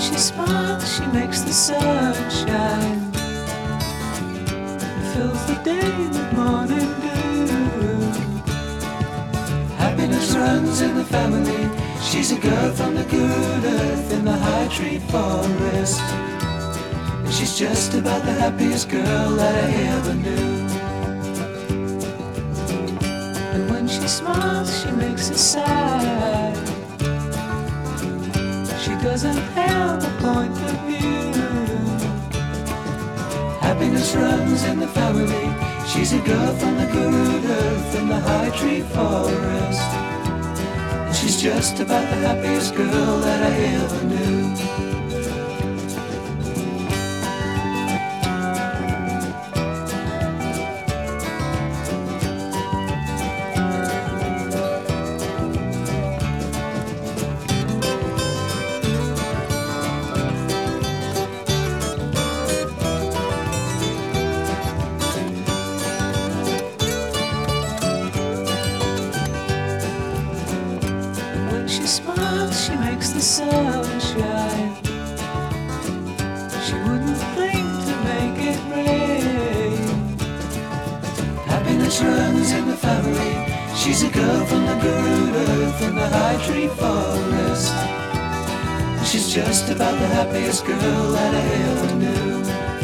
she smiles, she makes the sun shine. Fills the day with morning dew. Happiness runs in the family. She's a girl from the good earth in the high tree forest. And she's just about the happiest girl that I ever knew. And when she smiles, she makes a sigh. Doesn't have a point of view. Happiness runs in the family. She's a girl from the good earth in the high tree forest. And she's just about the happiest girl that I ever knew. She smiles, she makes the sun shine. She wouldn't think to make it rain. Happiness runs in the family. She's a girl from the good earth in the high tree forest. She's just about the happiest girl that I ever knew.